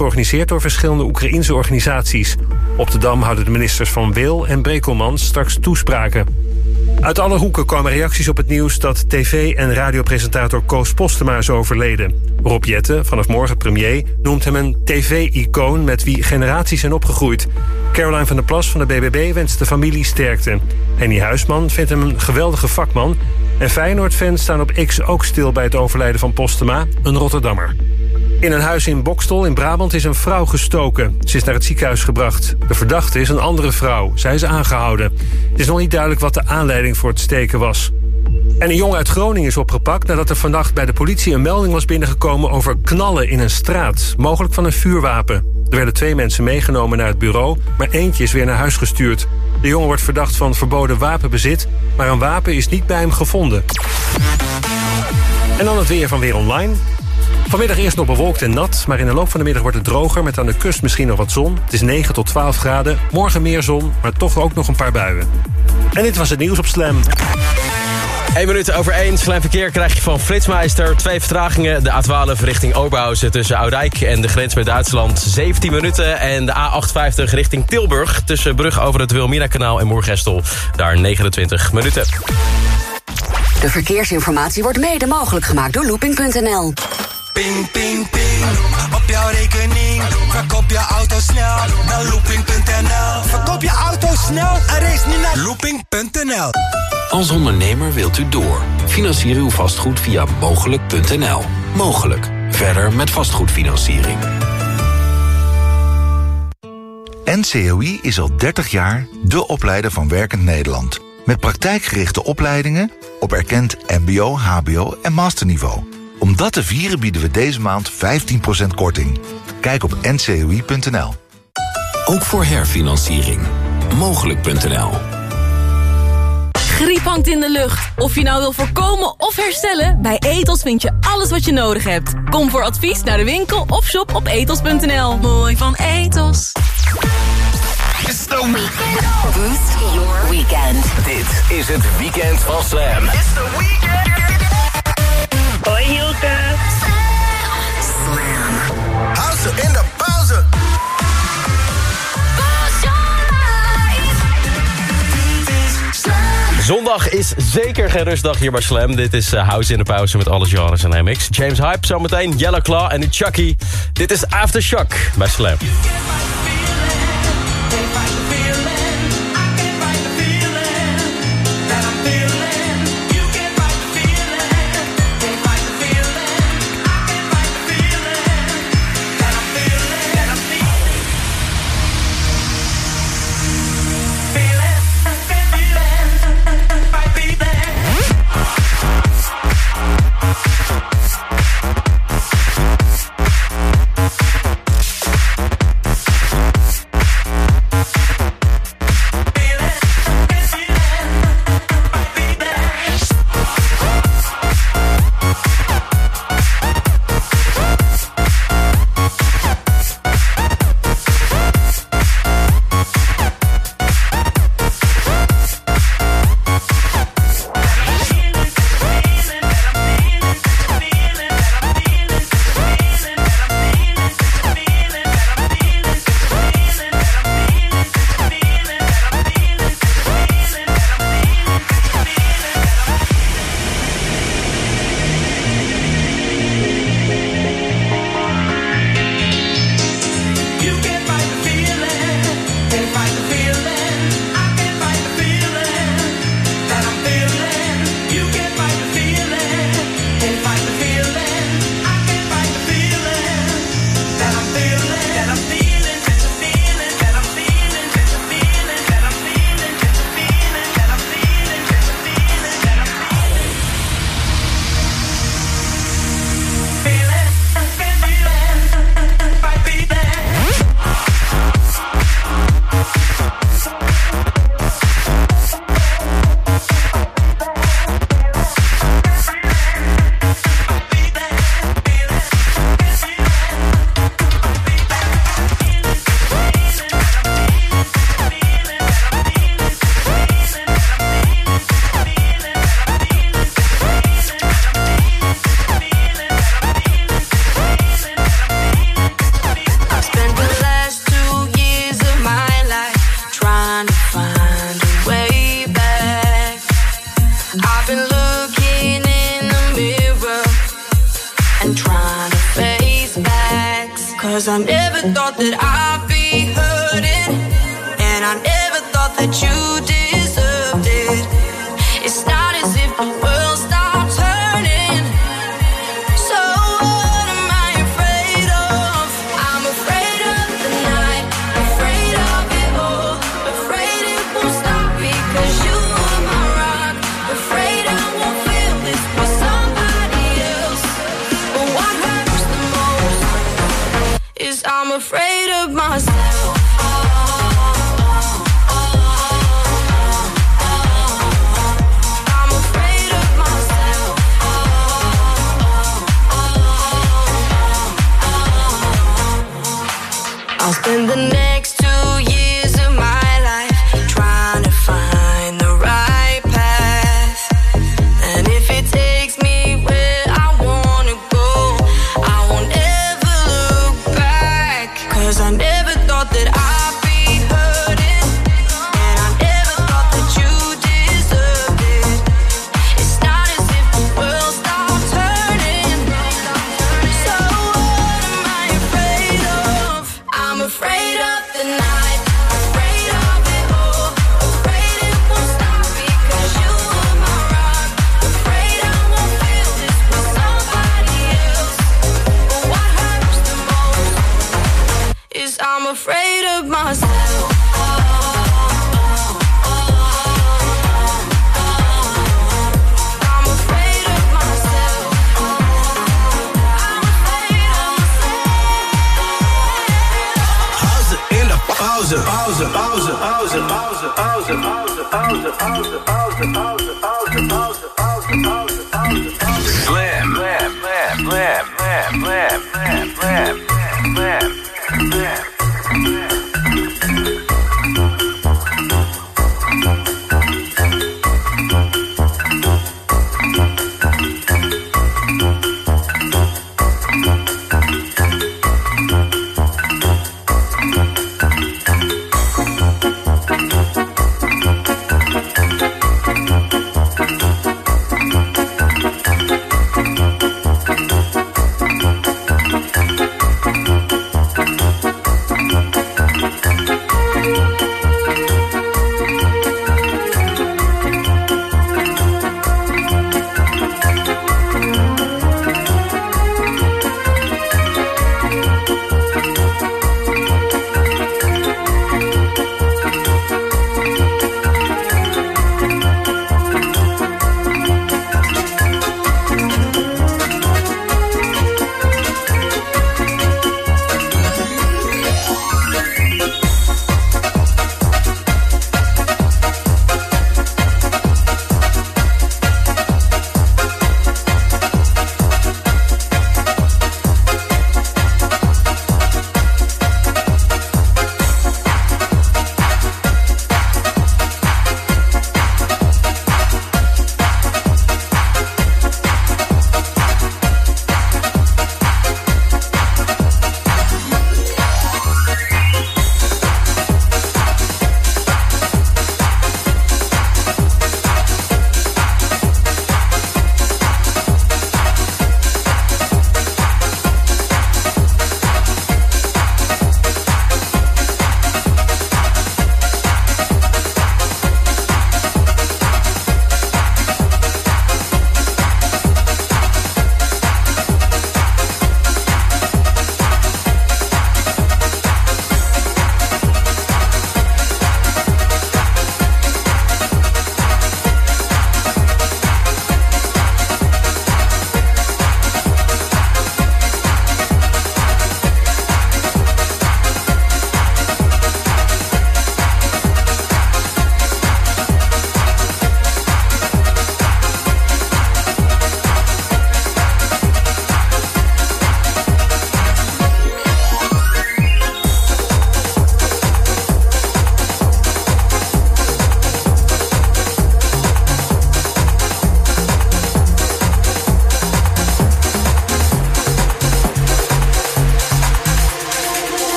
georganiseerd door verschillende Oekraïnse organisaties. Op de Dam houden de ministers van Wil en Brekelman straks toespraken. Uit alle hoeken komen reacties op het nieuws dat tv- en radiopresentator Koos Postema is overleden. Rob Jette, vanaf morgen premier, noemt hem een tv-icoon met wie generaties zijn opgegroeid. Caroline van der Plas van de BBB wenst de familie sterkte. Henny Huisman vindt hem een geweldige vakman. En Feyenoord-fans staan op X ook stil bij het overlijden van Postema, een Rotterdammer. In een huis in Bokstol in Brabant is een vrouw gestoken. Ze is naar het ziekenhuis gebracht. De verdachte is een andere vrouw. Zij is aangehouden. Het is nog niet duidelijk wat de aanleiding voor het steken was. En een jongen uit Groningen is opgepakt nadat er vannacht bij de politie een melding was binnengekomen over knallen in een straat, mogelijk van een vuurwapen. Er werden twee mensen meegenomen naar het bureau, maar eentje is weer naar huis gestuurd. De jongen wordt verdacht van verboden wapenbezit, maar een wapen is niet bij hem gevonden. En dan het weer van Weer Online. Vanmiddag eerst nog bewolkt en nat, maar in de loop van de middag wordt het droger... met aan de kust misschien nog wat zon. Het is 9 tot 12 graden. Morgen meer zon, maar toch ook nog een paar buien. En dit was het nieuws op Slam. 1 minuut over 1. Slam verkeer krijg je van Flitsmeister. Twee vertragingen. De A12 richting Oberhausen tussen Oudijk en de grens met Duitsland. 17 minuten. En de A58 richting Tilburg tussen Brug over het Wilmina-kanaal en Moergestel. Daar 29 minuten. De verkeersinformatie wordt mede mogelijk gemaakt door looping.nl. Ping, ping, ping. Op jouw rekening. Verkoop je auto snel naar looping.nl. Verkoop je auto snel en race niet naar looping.nl. Als ondernemer wilt u door. Financier uw vastgoed via mogelijk.nl. Mogelijk. Verder met vastgoedfinanciering. NCOI is al 30 jaar de opleider van Werkend Nederland. Met praktijkgerichte opleidingen op erkend mbo, hbo en masterniveau. Om dat te vieren bieden we deze maand 15% korting. Kijk op ncoi.nl. Ook voor herfinanciering. Mogelijk.nl. Griep hangt in de lucht. Of je nou wil voorkomen of herstellen, bij Etos vind je alles wat je nodig hebt. Kom voor advies naar de winkel of shop op etos.nl. Mooi van Etos. It's the weekend. Boost your weekend. Dit is het weekend van Slam. It's the weekend. Hoi Hilke. Hou ze in de pauze. Zondag is zeker geen rustdag hier bij Slam. Dit is uh, House in de Pauze met alle genres en MX. James Hype zometeen, Yellow Claw en Chucky. Dit is Aftershock bij Slam.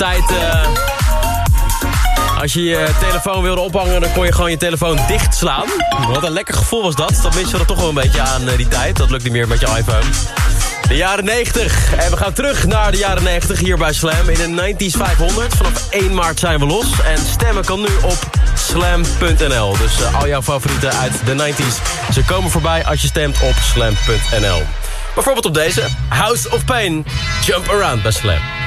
Tijd... eh, als je je telefoon wilde ophangen, dan kon je gewoon je telefoon dicht slaan. Wat een lekker gevoel was dat. Dat missen we er toch wel een beetje aan eh, die tijd. Dat lukt niet meer met je iPhone. De jaren 90. En we gaan terug naar de jaren 90 hier bij Slam. In de 90s 500. Vanaf 1 maart zijn we los. En stemmen kan nu op slam.nl. Dus eh, al jouw favorieten uit de 90s. Ze komen voorbij als je stemt op slam.nl. Bijvoorbeeld op deze. House of Pain. Jump Around bij Slam.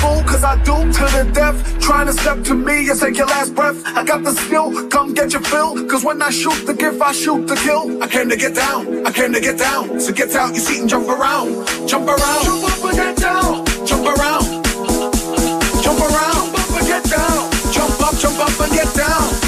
Fool, cause I do to the death. Trying to step to me and take your last breath. I got the skill, come get your fill. Cause when I shoot the gift, I shoot the kill. I came to get down, I came to get down. So get out your seat and jump around. Jump around. Jump up and get down. Jump around. Jump around. Jump up and get down. Jump up, jump up and get down.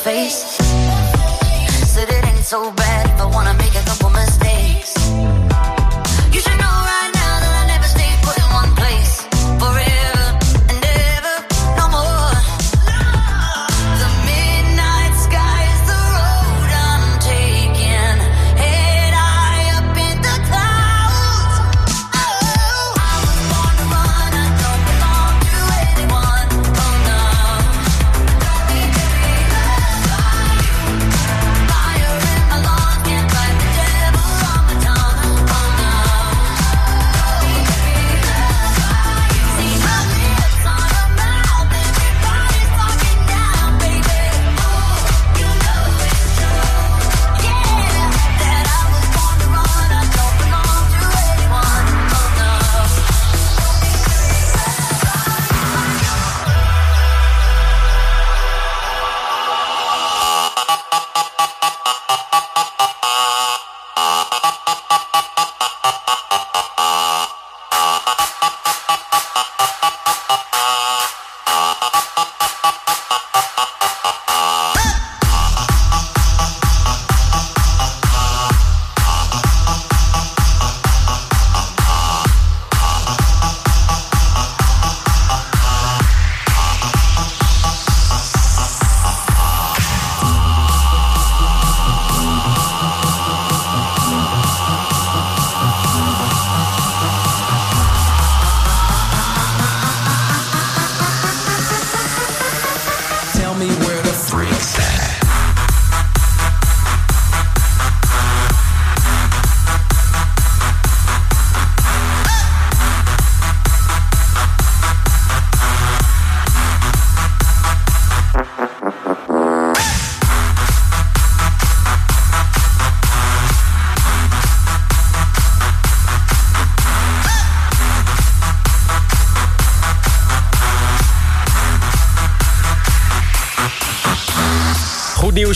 Face. Said it ain't so bad if I wanna make a couple mistakes.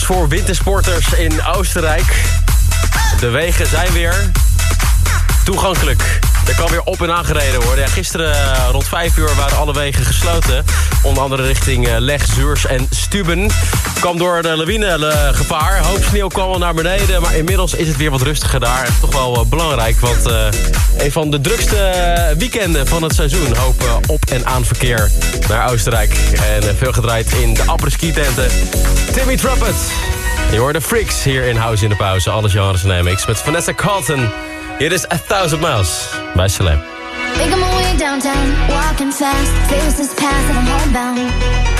Voor wintersporters in Oostenrijk. De wegen zijn weer toegankelijk. Er kan weer op en aangereden worden. Gisteren eh, rond 5 uur waren alle wegen gesloten. Onder andere richting eh, Leg, Zeurs en Stuben. Kwam door de lawinegevaar. Hoop sneeuw kwam al naar beneden. Maar inmiddels is het weer wat rustiger daar. Het is toch wel eh, belangrijk. Want eh, een van de drukste weekenden van het seizoen. Hoop eh, op- en aanverkeer naar Oostenrijk. En eh, veel gedraaid in de apres-ski tenten. Timmy Trumpet. Je hoorde Freaks hier in House in de Pauze. Alle genres en met Vanessa Carlton. Hier is A Thousand Miles bij Salem. downtown, walking fast, faces past that I'm homebound.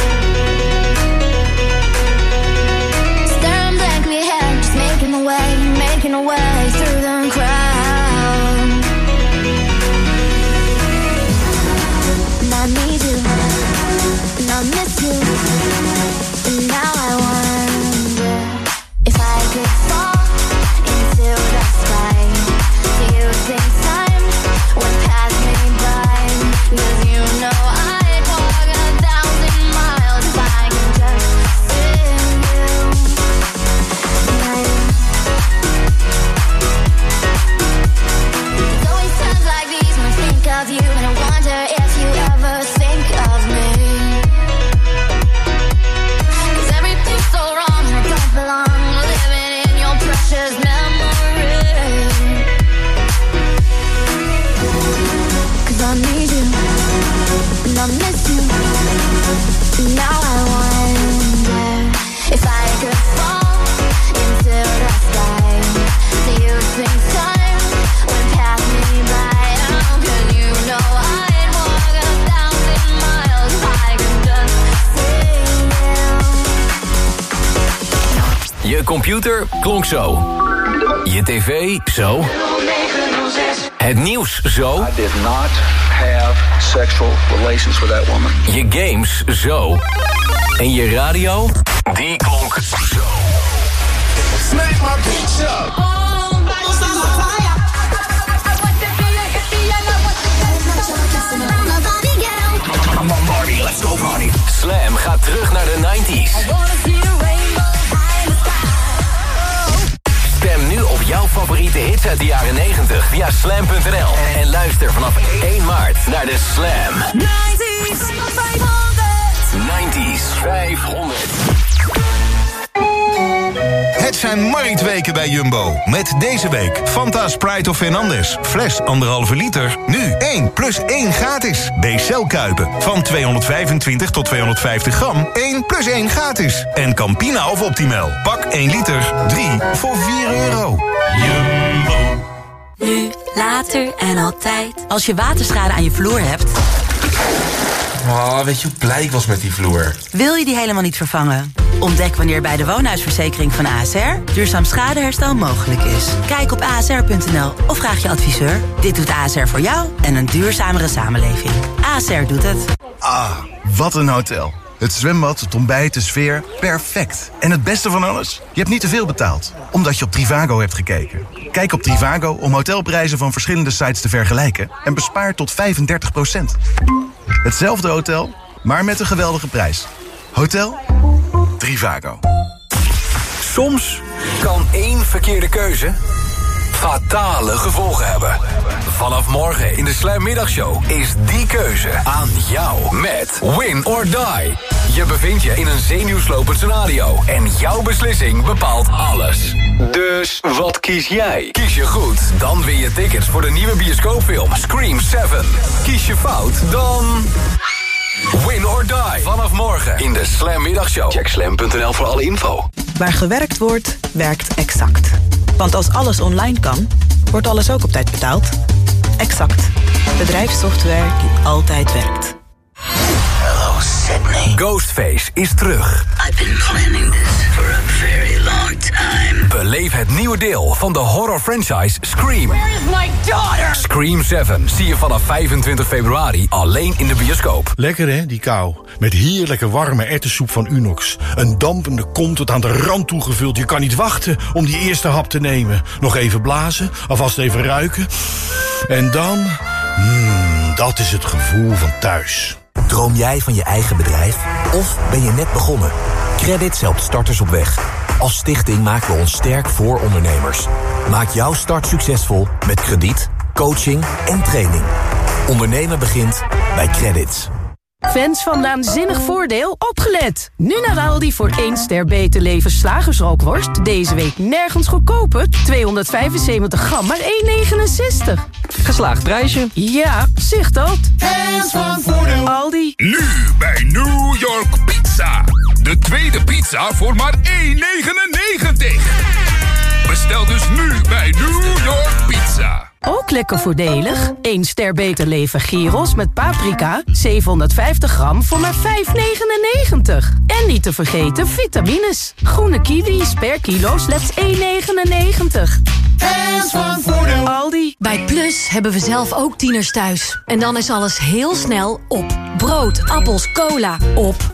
Zo. Het nieuws zo. I did not have sexual relations with that woman. Je games zo. En je radio, die klonk zo. Smack my bitch up. Slam gaat terug naar de 90s. Jouw favoriete hits uit de jaren 90 via slam.nl. En luister vanaf 1 maart naar de Slam 90s 500. 80s 500. Het zijn marktweken bij Jumbo. Met deze week Fanta Sprite of Fernandes. Fles 1,5 liter. Nu 1 plus 1 gratis. BCL Kuipen. Van 225 tot 250 gram. 1 plus 1 gratis. En Campina of Optimal. Pak 1 liter. 3 voor 4 euro. Jumbo. Nu, later en altijd. Als je waterschade aan je vloer hebt, Oh, weet je hoe blij ik was met die vloer? wil je die helemaal niet vervangen. Ontdek wanneer bij de woonhuisverzekering van ASR duurzaam schadeherstel mogelijk is. Kijk op asr.nl of vraag je adviseur. Dit doet ASR voor jou en een duurzamere samenleving. ASR doet het. Ah, wat een hotel. Het zwembad, het ontbijt, de sfeer, perfect. En het beste van alles? Je hebt niet te veel betaald, omdat je op Trivago hebt gekeken. Kijk op Trivago om hotelprijzen van verschillende sites te vergelijken... en bespaar tot 35% Hetzelfde hotel, maar met een geweldige prijs. Hotel Trivago. Soms kan één verkeerde keuze fatale gevolgen hebben. Vanaf morgen in de Slam Middagshow is die keuze aan jou met Win or Die. Je bevindt je in een zenuwslopend scenario en jouw beslissing bepaalt alles. Dus wat kies jij? Kies je goed, dan win je tickets voor de nieuwe bioscoopfilm Scream 7. Kies je fout, dan... Win or die. Vanaf morgen in de Slam Middagshow. Check slam.nl voor alle info. Waar gewerkt wordt, werkt Exact. Want als alles online kan, wordt alles ook op tijd betaald. Exact. Bedrijfssoftware die altijd werkt. Hello Sydney. Ghostface is terug. I've been planning this Beleef het nieuwe deel van de horror franchise Scream. Where is my daughter? Scream 7 zie je vanaf 25 februari alleen in de bioscoop. Lekker hè, die kou. Met heerlijke warme ertessoep van Unox. Een dampende kom tot aan de rand toegevuld. Je kan niet wachten om die eerste hap te nemen. Nog even blazen, alvast even ruiken. En dan... Mmm, dat is het gevoel van thuis. Droom jij van je eigen bedrijf? Of ben je net begonnen? Credits helpt starters op weg. Als stichting maken we ons sterk voor ondernemers. Maak jouw start succesvol met krediet, coaching en training. Ondernemen begint bij Credits. Fans van Naanzinnig Voordeel, opgelet! Nu naar Aldi voor 1 ster beter leven slagersrookworst. Deze week nergens goedkoper. 275 gram, maar 1,69. Geslaagd prijsje. Ja, zicht dat. Fans van Voordeel. Aldi. Nu bij New York Pizza. De tweede pizza voor maar 1,99. Bestel dus nu bij New York Pizza. Ook lekker voordelig. 1 ster beter leven gyros met paprika. 750 gram voor maar 5,99. En niet te vergeten vitamines. Groene kiwis per kilo slechts 1,99. Fans van Voordeel. Aldi. Bij Plus hebben we zelf ook tieners thuis. En dan is alles heel snel op. Brood, appels, cola, op.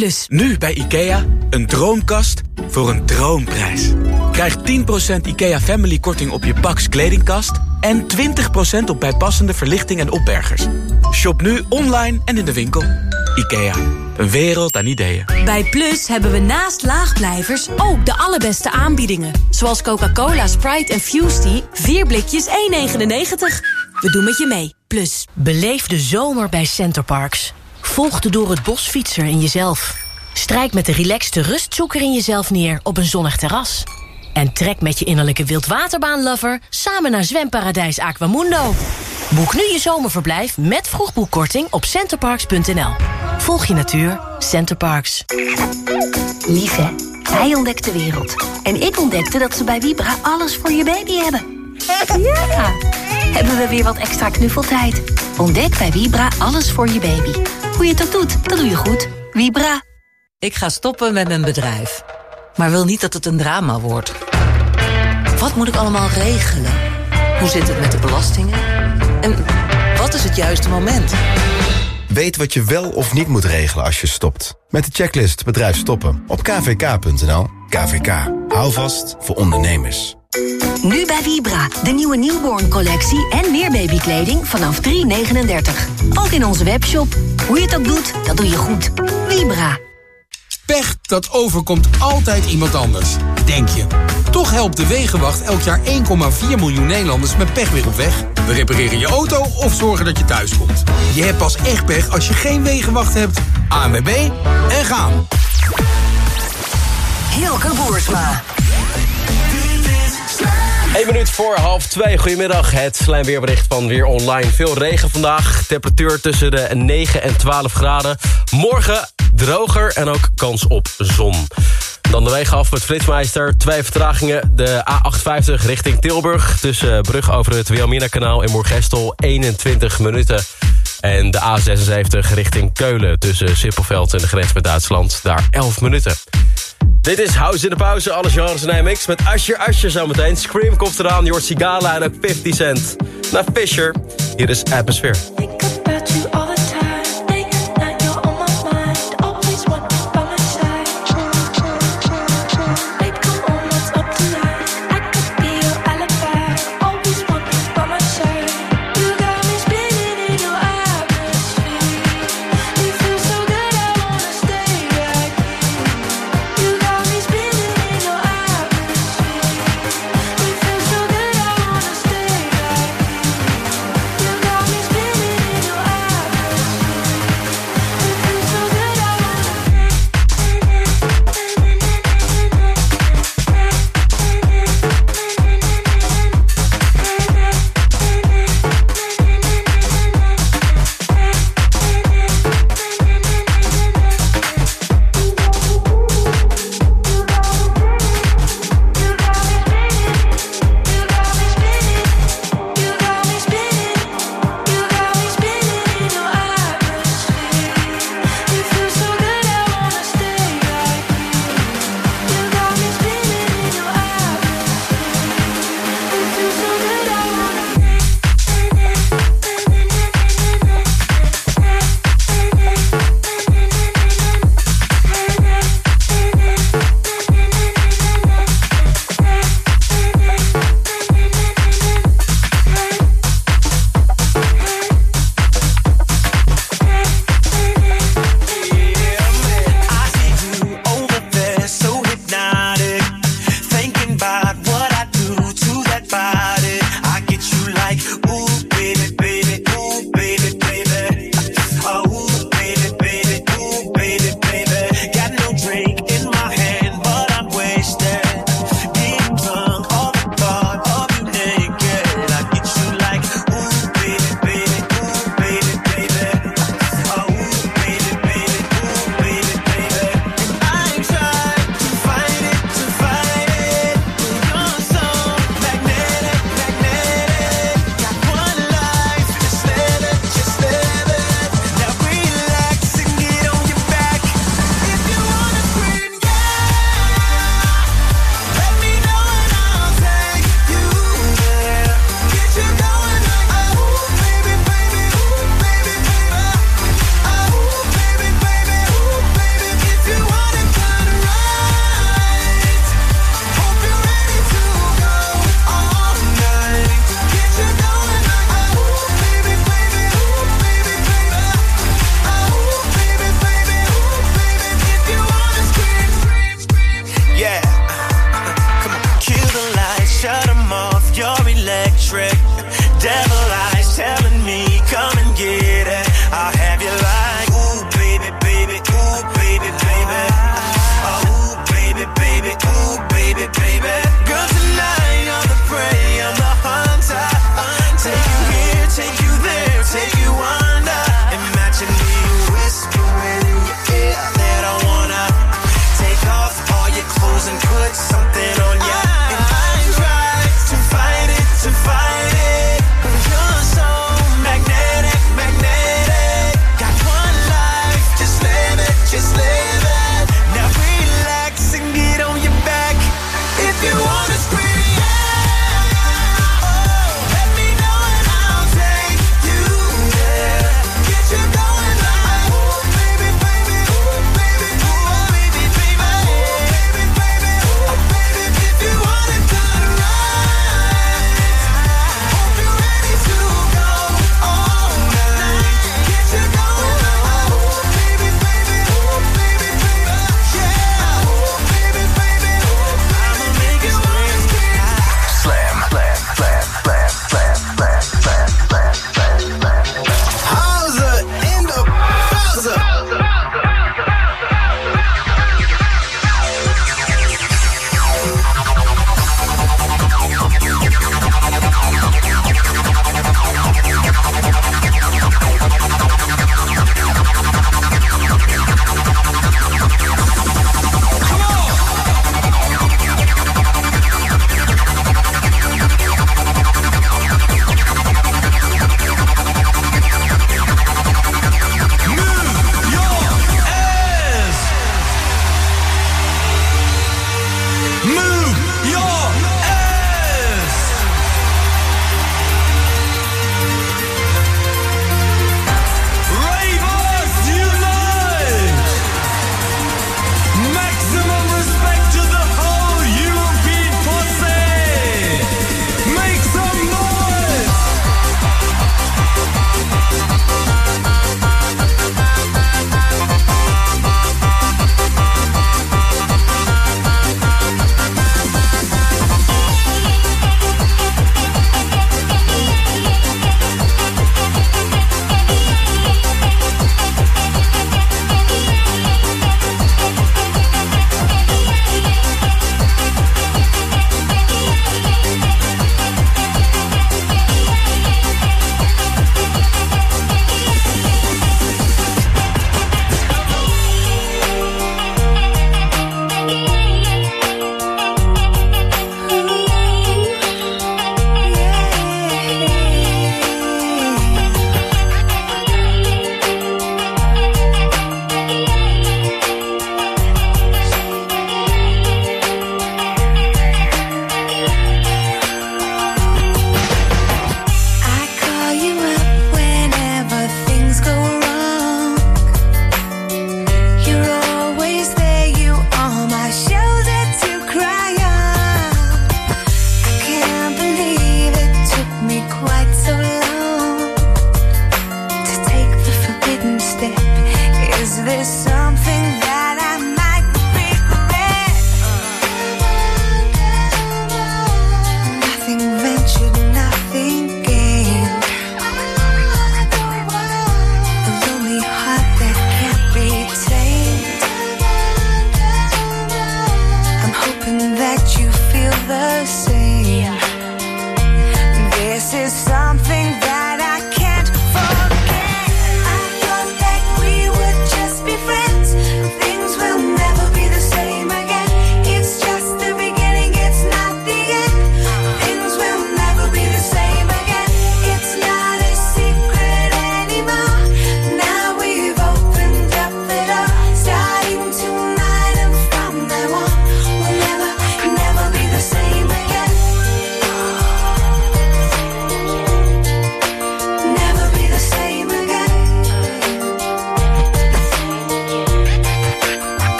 Plus. Nu bij IKEA, een droomkast voor een droomprijs. Krijg 10% IKEA Family korting op je Pax kledingkast... en 20% op bijpassende verlichting en opbergers. Shop nu online en in de winkel. IKEA, een wereld aan ideeën. Bij Plus hebben we naast laagblijvers ook de allerbeste aanbiedingen. Zoals Coca-Cola, Sprite en Fusty, 4 blikjes 1,99. We doen met je mee. Plus. Beleef de zomer bij Centerparks. Volg de door het bos fietser in jezelf. Strijk met de relaxte rustzoeker in jezelf neer op een zonnig terras. En trek met je innerlijke wildwaterbaanlover samen naar zwemparadijs Aquamundo. Boek nu je zomerverblijf met vroegboekkorting op centerparks.nl. Volg je natuur, Centerparks. Lieve, hij ontdekt de wereld. En ik ontdekte dat ze bij Vibra alles voor je baby hebben. Ja! Hebben we weer wat extra knuffeltijd. Ontdek bij Vibra alles voor je baby. Hoe je het ook doet, dat doe je goed. Vibra. Ik ga stoppen met mijn bedrijf. Maar wil niet dat het een drama wordt. Wat moet ik allemaal regelen? Hoe zit het met de belastingen? En wat is het juiste moment? Weet wat je wel of niet moet regelen als je stopt. Met de checklist Bedrijf Stoppen op kvk.nl. KVK. Hou vast voor ondernemers. Nu bij Vibra, de nieuwe newborn collectie en meer babykleding vanaf 3,39. Ook in onze webshop. Hoe je het ook doet, dat doe je goed. Vibra. Pech, dat overkomt altijd iemand anders. Denk je. Toch helpt de Wegenwacht elk jaar 1,4 miljoen Nederlanders met pech weer op weg. We repareren je auto of zorgen dat je thuis komt. Je hebt pas echt pech als je geen Wegenwacht hebt. ANWB en gaan. Hilke Boersma. 1 minuut voor half 2. Goedemiddag. Het slijmweerbericht van Weer Online. Veel regen vandaag. Temperatuur tussen de 9 en 12 graden. Morgen droger en ook kans op zon. Dan de wegen af met Flitsmeister. Twee vertragingen. De A58 richting Tilburg. Tussen Brug over het Wilhelmina-kanaal in Moergestel. 21 minuten. En de A76 richting Keulen. Tussen Sippelveld en de grens met Duitsland. Daar 11 minuten. Dit is House in de Pauze, alle genres en mix met Asher Asher zometeen. Scream komt eraan, Jort Sigala en ook 50 Cent. Naar Fisher, hier is Atmosphere.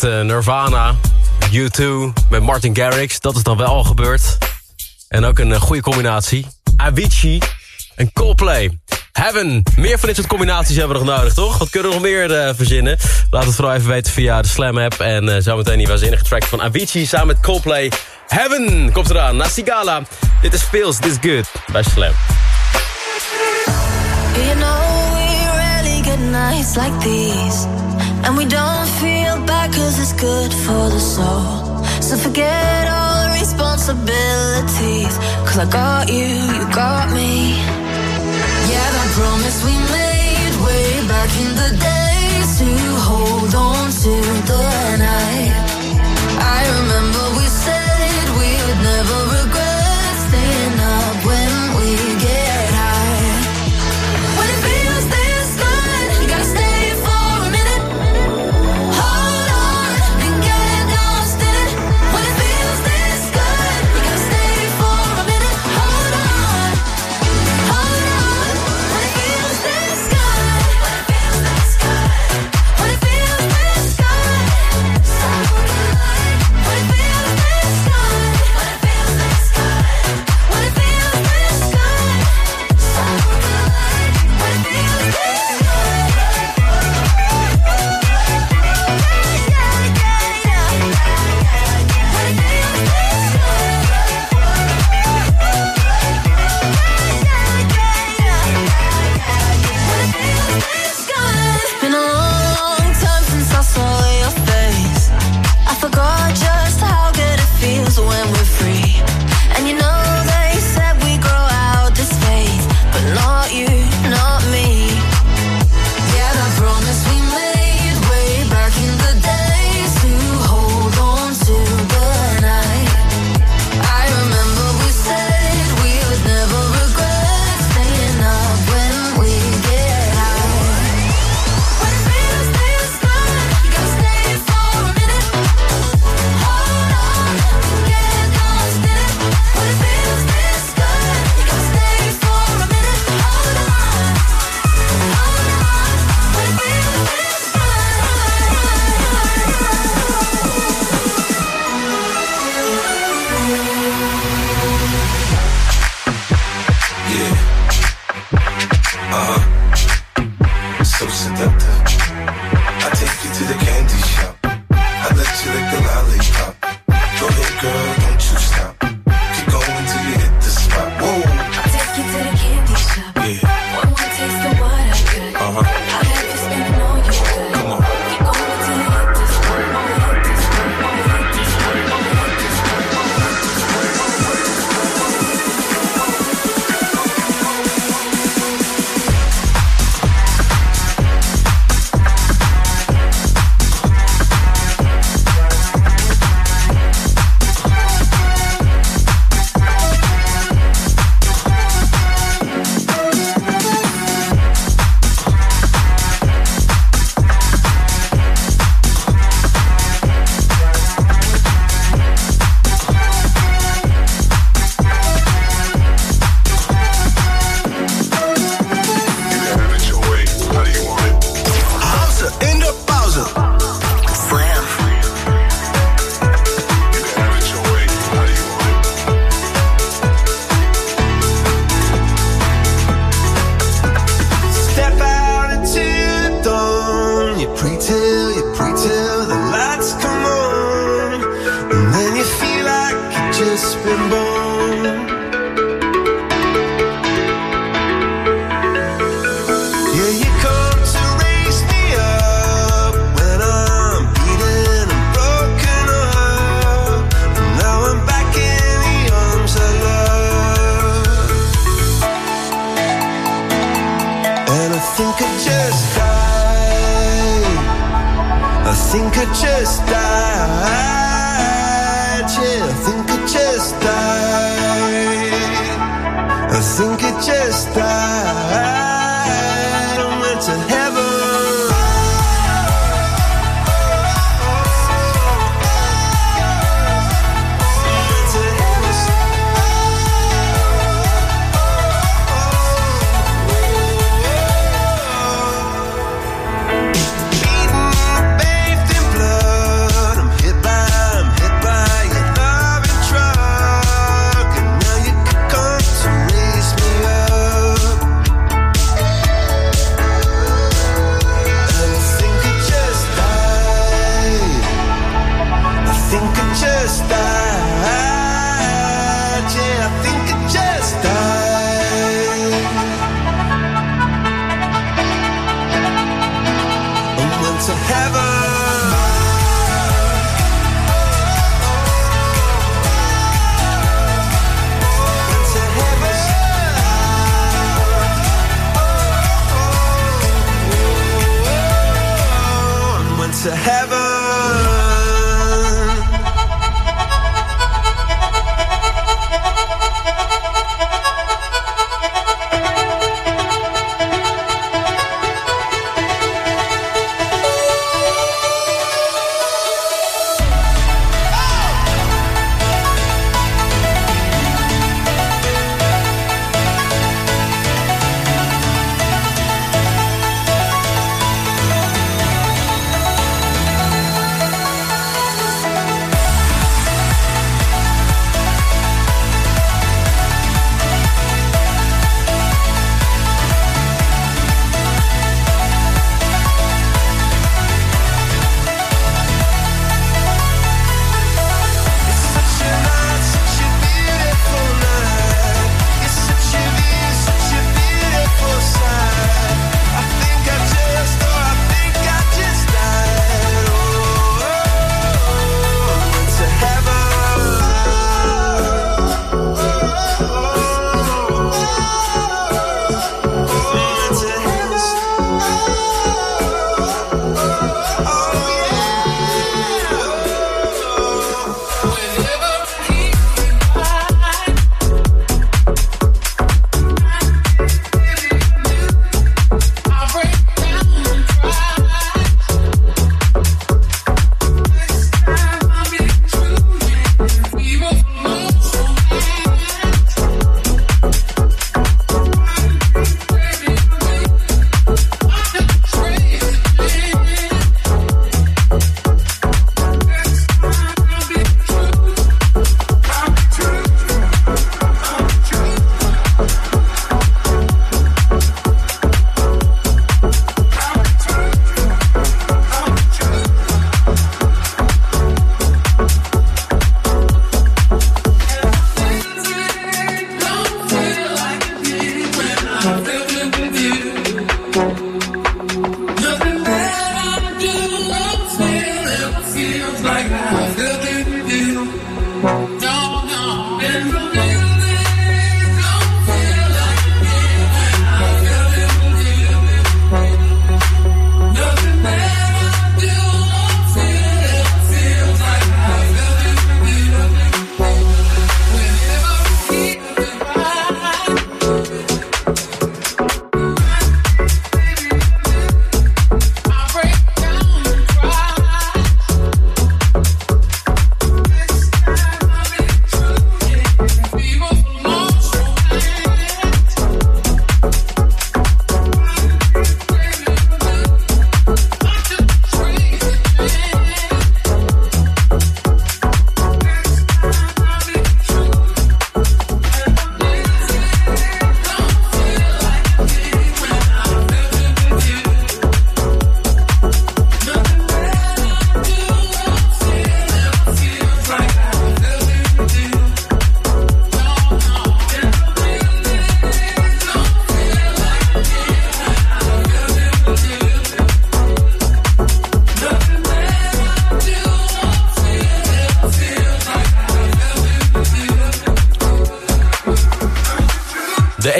Met eh, Nirvana. U2 met Martin Garrix. Dat is dan wel al gebeurd. En ook een eh, goede combinatie. Avicii en Coldplay. Heaven. Meer van dit soort combinaties hebben we nog nodig, toch? Wat kunnen we nog meer eh, verzinnen? Laat het vooral even weten via de Slam app. En eh, zometeen die waanzinnige track van Avicii samen met Coldplay. Heaven komt eraan. Na Sigala. Dit is Feels This Good bij Slam. You know we nights like And we don't feel bad cause it's good for the soul. So forget all responsibilities Cause I got you, you got me. Yeah, that promise we made way back in the days To hold on to the night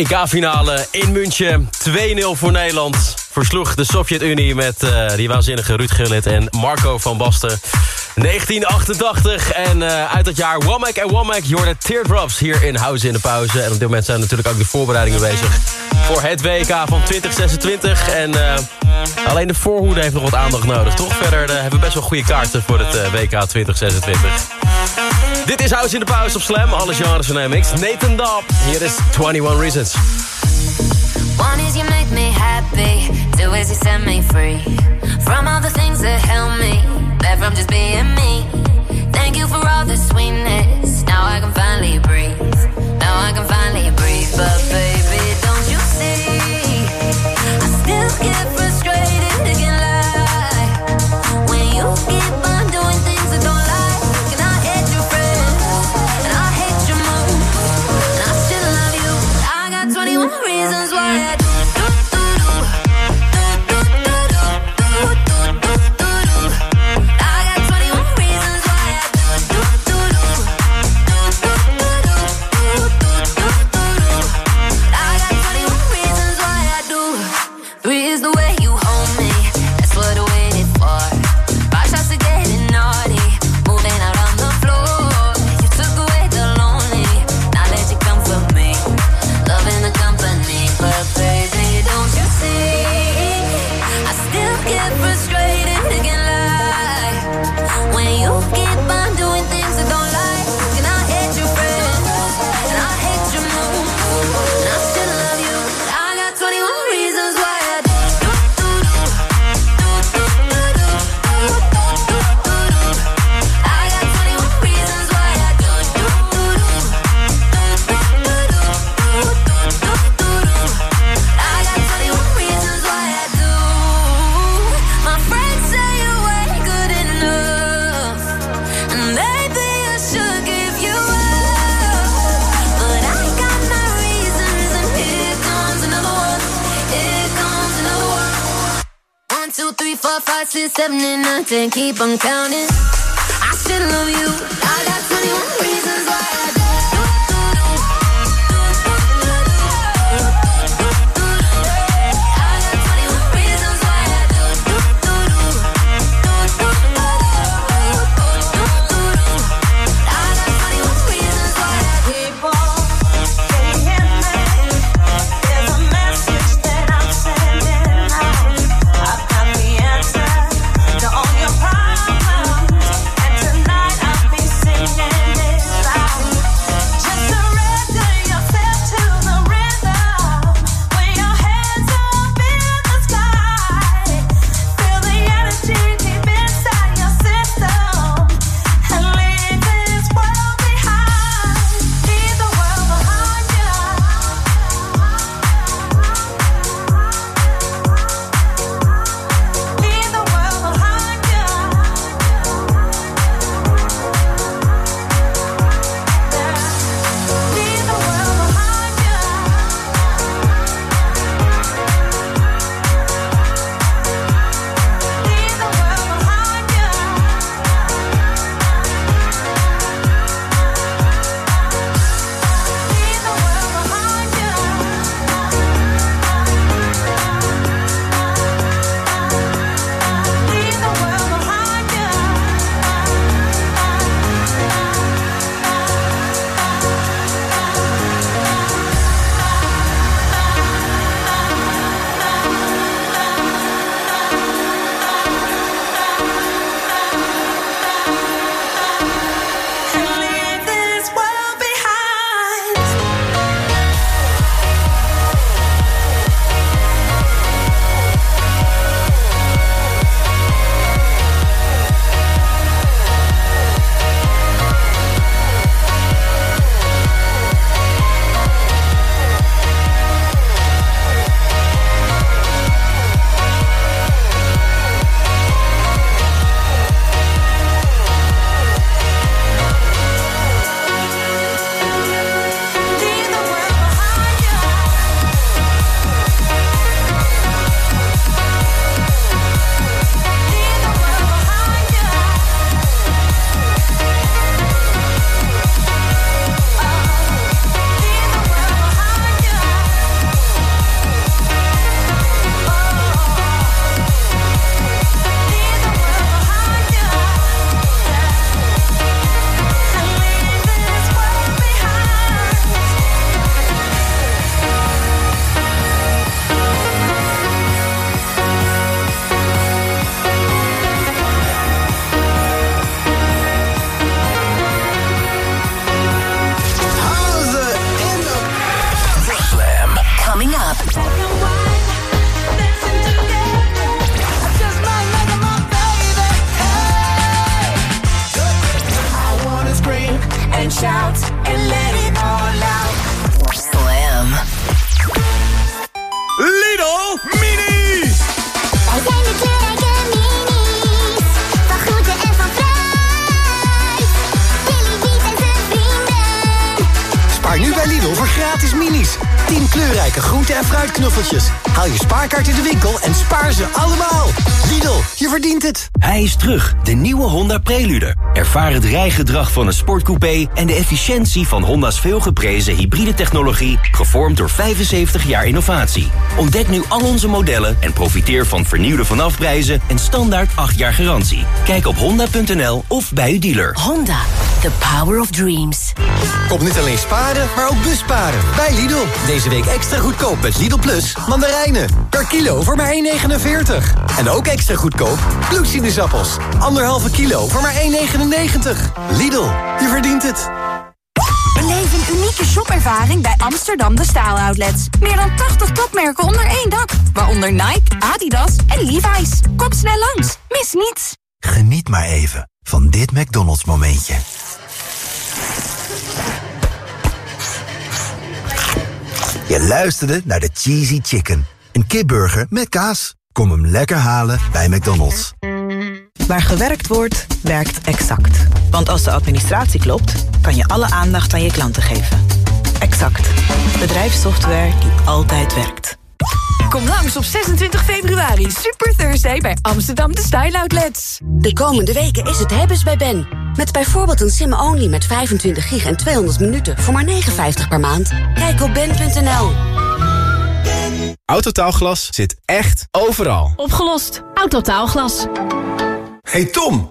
EK-finale in München. 2-0 voor Nederland. Versloeg de Sovjet-Unie met eh, die waanzinnige Ruud Gullit en Marco van Basten. 1988 en uh, uit dat jaar Womack en Womack, hoorde Teardrops hier in House in de Pauze. En op dit moment zijn natuurlijk ook de voorbereidingen bezig voor het WK van 2026. En uh, alleen de voorhoede heeft nog wat aandacht nodig, toch? Verder hebben we best wel goede kaarten voor het WK 2026. Dit is House in de Pauze op Slam, alle genres van MX. Nathan Daub, hier is 21 Reasons. One is you make me happy, two is you set me free. From all the things that help me, left from just being me. Thank you for all the sweetness, now I can finally breathe. Now I can finally breathe, but baby, don't you see? I still get frustrated, 70, nothing, keep on counting. Kleurrijke groente- en fruitknuffeltjes. Haal je spaarkaart in de winkel en spaar ze allemaal. Lidl, je verdient het. Hij is terug, de nieuwe Honda Prelude. Ervaar het rijgedrag van een sportcoupé en de efficiëntie van Honda's veelgeprezen hybride technologie, gevormd door 75 jaar innovatie. Ontdek nu al onze modellen en profiteer van vernieuwde vanafprijzen en standaard 8 jaar garantie. Kijk op honda.nl of bij uw dealer. Honda, the power of dreams. Kom niet alleen sparen, maar ook busparen. Bij Lidl. Deze week extra goedkoop met Lidl Plus mandarijnen. Per kilo voor maar 1,49. En ook extra goedkoop bloedsinusappels. Anderhalve kilo voor maar 1,99. Lidl, je verdient het. Beleef een unieke shopervaring bij Amsterdam De Staal Outlets. Meer dan 80 topmerken onder één dak. Waaronder Nike, Adidas en Levi's. Kom snel langs. Mis niets. Geniet maar even van dit McDonald's momentje. Je luisterde naar de Cheesy Chicken. Een kipburger met kaas. Kom hem lekker halen bij McDonald's. Waar gewerkt wordt, werkt Exact. Want als de administratie klopt, kan je alle aandacht aan je klanten geven. Exact. Bedrijfssoftware die altijd werkt. Kom langs op 26 februari. Super Thursday bij Amsterdam De Style Outlets. De komende weken is het hebben's bij Ben. Met bijvoorbeeld een sim-only met 25 gig en 200 minuten voor maar 59 per maand. Kijk op ben.nl. Autotaalglas zit echt overal. Opgelost. Autotaalglas. Hey Tom,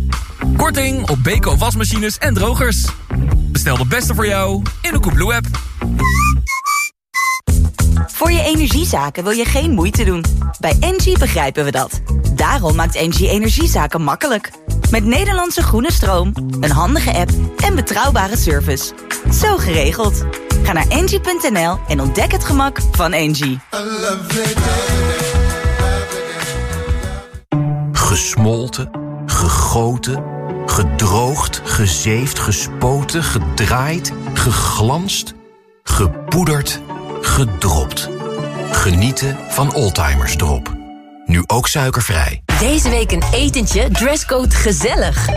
Korting op Beko wasmachines en drogers. Bestel de beste voor jou in de Koebloe-app. Voor je energiezaken wil je geen moeite doen. Bij Engie begrijpen we dat. Daarom maakt Engie energiezaken makkelijk. Met Nederlandse groene stroom, een handige app en betrouwbare service. Zo geregeld. Ga naar engie.nl en ontdek het gemak van Engie. Gesmolten, gegoten, gedroogd, gezeefd, gespoten, gedraaid, geglanst, gepoederd, gedropt. Genieten van Oldtimers Drop. Nu ook suikervrij. Deze week een etentje, dresscode gezellig.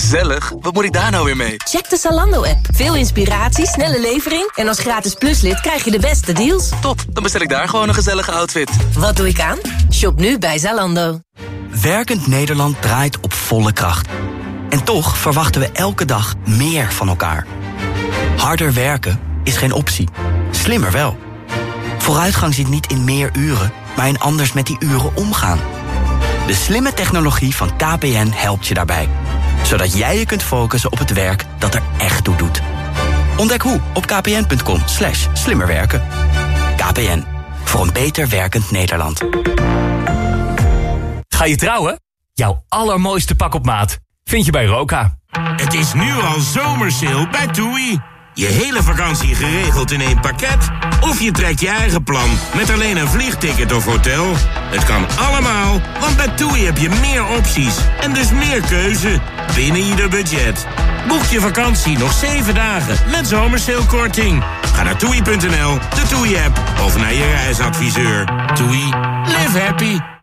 Gezellig? Wat moet ik daar nou weer mee? Check de Zalando-app. Veel inspiratie, snelle levering... en als gratis pluslid krijg je de beste deals. Top, dan bestel ik daar gewoon een gezellige outfit. Wat doe ik aan? Shop nu bij Zalando. Werkend Nederland draait op volle kracht. En toch verwachten we elke dag meer van elkaar. Harder werken is geen optie. Slimmer wel. Vooruitgang zit niet in meer uren, maar in anders met die uren omgaan. De slimme technologie van KPN helpt je daarbij. Zodat jij je kunt focussen op het werk dat er echt toe doet. Ontdek hoe op kpn.com slash slimmerwerken. KPN, voor een beter werkend Nederland. Ga je trouwen? Jouw allermooiste pak op maat vind je bij Roka. Het is nu al zomersale bij TUI. Je hele vakantie geregeld in één pakket? Of je trekt je eigen plan met alleen een vliegticket of hotel? Het kan allemaal, want bij TUI heb je meer opties en dus meer keuze binnen ieder budget. Boek je vakantie nog 7 dagen met zomersalekorting. Ga naar toei.nl, de TUI-app of naar je reisadviseur. TUI, live happy.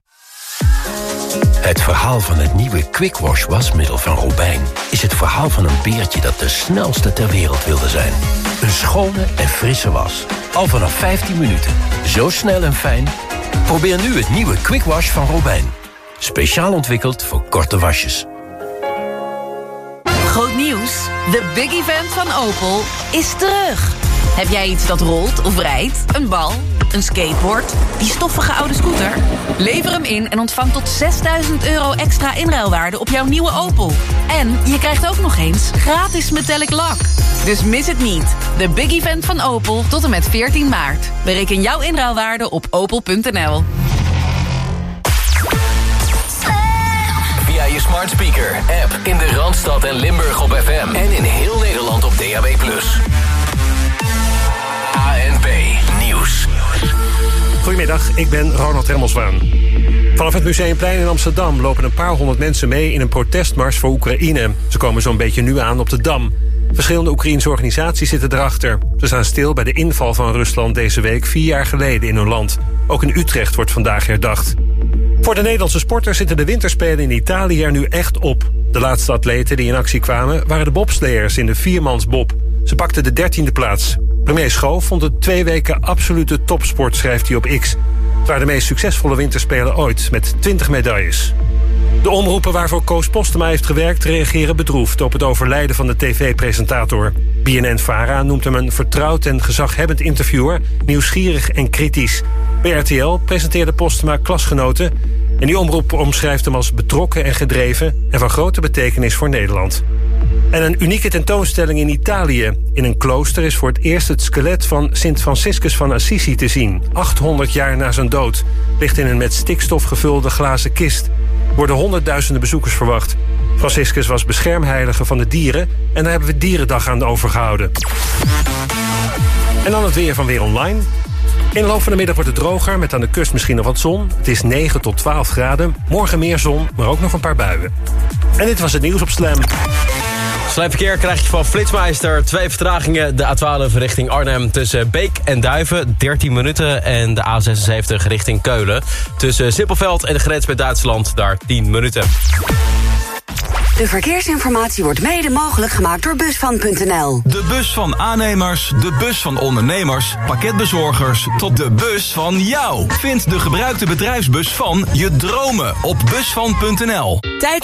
Het verhaal van het nieuwe Quick Wash wasmiddel van Robijn... is het verhaal van een beertje dat de snelste ter wereld wilde zijn. Een schone en frisse was. Al vanaf 15 minuten. Zo snel en fijn. Probeer nu het nieuwe Quick Wash van Robijn. Speciaal ontwikkeld voor korte wasjes. Groot nieuws. De big event van Opel is terug. Heb jij iets dat rolt of rijdt? Een bal? Een skateboard? Die stoffige oude scooter? Lever hem in en ontvang tot 6000 euro extra inruilwaarde op jouw nieuwe Opel. En je krijgt ook nog eens gratis metallic lak. Dus mis het niet. De big event van Opel tot en met 14 maart. Bereken jouw inruilwaarde op opel.nl. Via je smart speaker, app in de Randstad en Limburg op FM. En in heel Nederland op DAB+. Goedemiddag, ik ben Ronald Remmelswaan. Vanaf het Museumplein in Amsterdam lopen een paar honderd mensen mee... in een protestmars voor Oekraïne. Ze komen zo'n beetje nu aan op de Dam. Verschillende Oekraïense organisaties zitten erachter. Ze staan stil bij de inval van Rusland deze week vier jaar geleden in hun land. Ook in Utrecht wordt vandaag herdacht. Voor de Nederlandse sporters zitten de winterspelen in Italië er nu echt op. De laatste atleten die in actie kwamen waren de bobsleers in de viermansbob. Ze pakten de dertiende plaats. Premier Schoof vond het twee weken absolute topsport, schrijft hij op X. Het waren de meest succesvolle winterspelen ooit, met 20 medailles. De omroepen waarvoor Koos Postema heeft gewerkt... reageren bedroefd op het overlijden van de tv-presentator. BNN-Vara noemt hem een vertrouwd en gezaghebbend interviewer... nieuwsgierig en kritisch. Bij RTL presenteerde Postema klasgenoten... en die omroep omschrijft hem als betrokken en gedreven... en van grote betekenis voor Nederland. En een unieke tentoonstelling in Italië. In een klooster is voor het eerst het skelet van Sint Franciscus van Assisi te zien. 800 jaar na zijn dood. Ligt in een met stikstof gevulde glazen kist. Worden honderdduizenden bezoekers verwacht. Franciscus was beschermheilige van de dieren... en daar hebben we Dierendag aan overgehouden. En dan het weer van Weer Online. In de loop van de middag wordt het droger, met aan de kust misschien nog wat zon. Het is 9 tot 12 graden. Morgen meer zon, maar ook nog een paar buien. En dit was het nieuws op Slam. Slijmverkeer krijg je van Flitsmeister. Twee vertragingen. De A12 richting Arnhem tussen Beek en Duiven. 13 minuten. En de A76 richting Keulen. Tussen Sippelveld en de grens met Duitsland. Daar 10 minuten. De verkeersinformatie wordt mede mogelijk gemaakt door Busvan.nl. De bus van aannemers, de bus van ondernemers, pakketbezorgers... tot de bus van jou. Vind de gebruikte bedrijfsbus van je dromen op Busvan.nl. Tijd